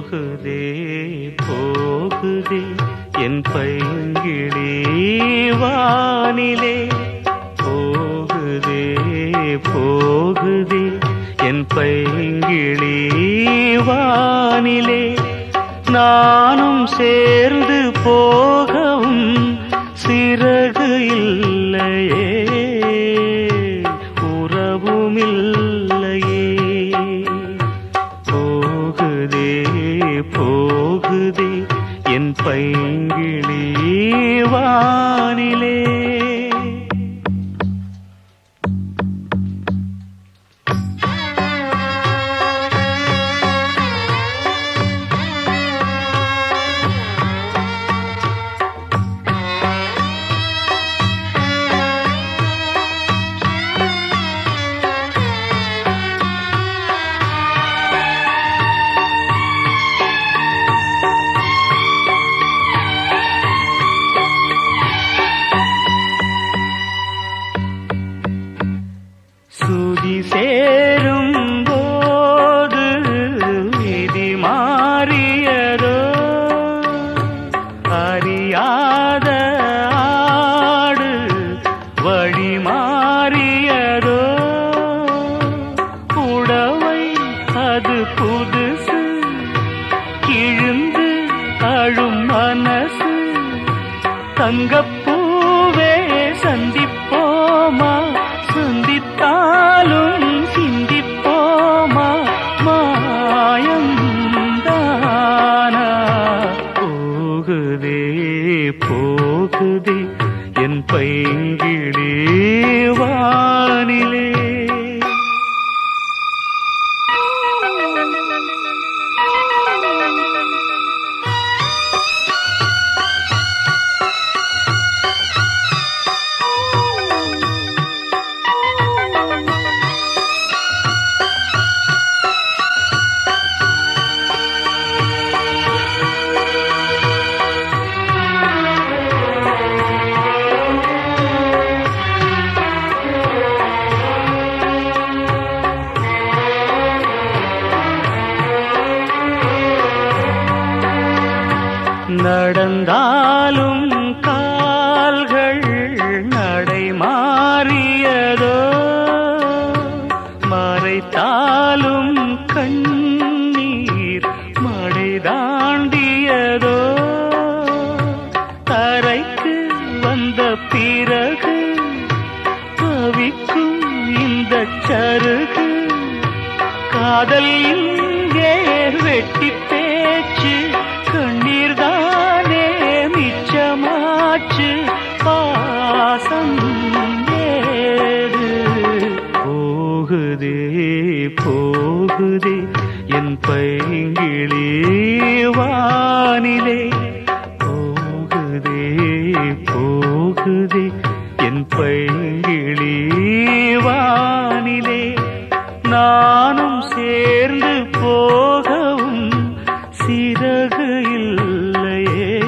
போகுதே போகுதே. என் பைங்கிழி வானிலே. போகுதே போகுதே. என் பைங்கிழி வானிலே. நானும் சேர்ந்து போகவும் சிறகு இல்லையே. பைங்கிளி தங்கப்பூவே சந்திப்போமா? சந்தித்தாலும் சிந்திப்போமா? மாயம் தானா போகுதே போகுதே என் பைங்கிளே. நடந்தாலும் கால்கள் நடை மாறியதோ? மறைத்தாலும் கண்ணீர் மடை தாண்டியதோ? தரைக்கு வந்த பிறகு தவிக்கும் இந்த சருகு காதல் இங்கே வெட்டி பேச்சு வானிலே போகுதே போகுதே. என் பைங்கிளி வானிலே நானும் சேர்ந்து போகவும் சிறகு இல்லையே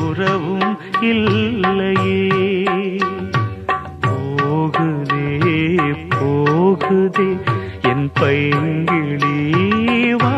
உறவும் இல்லையே. போகுதே போகுதே. என் பைங்கிளி வா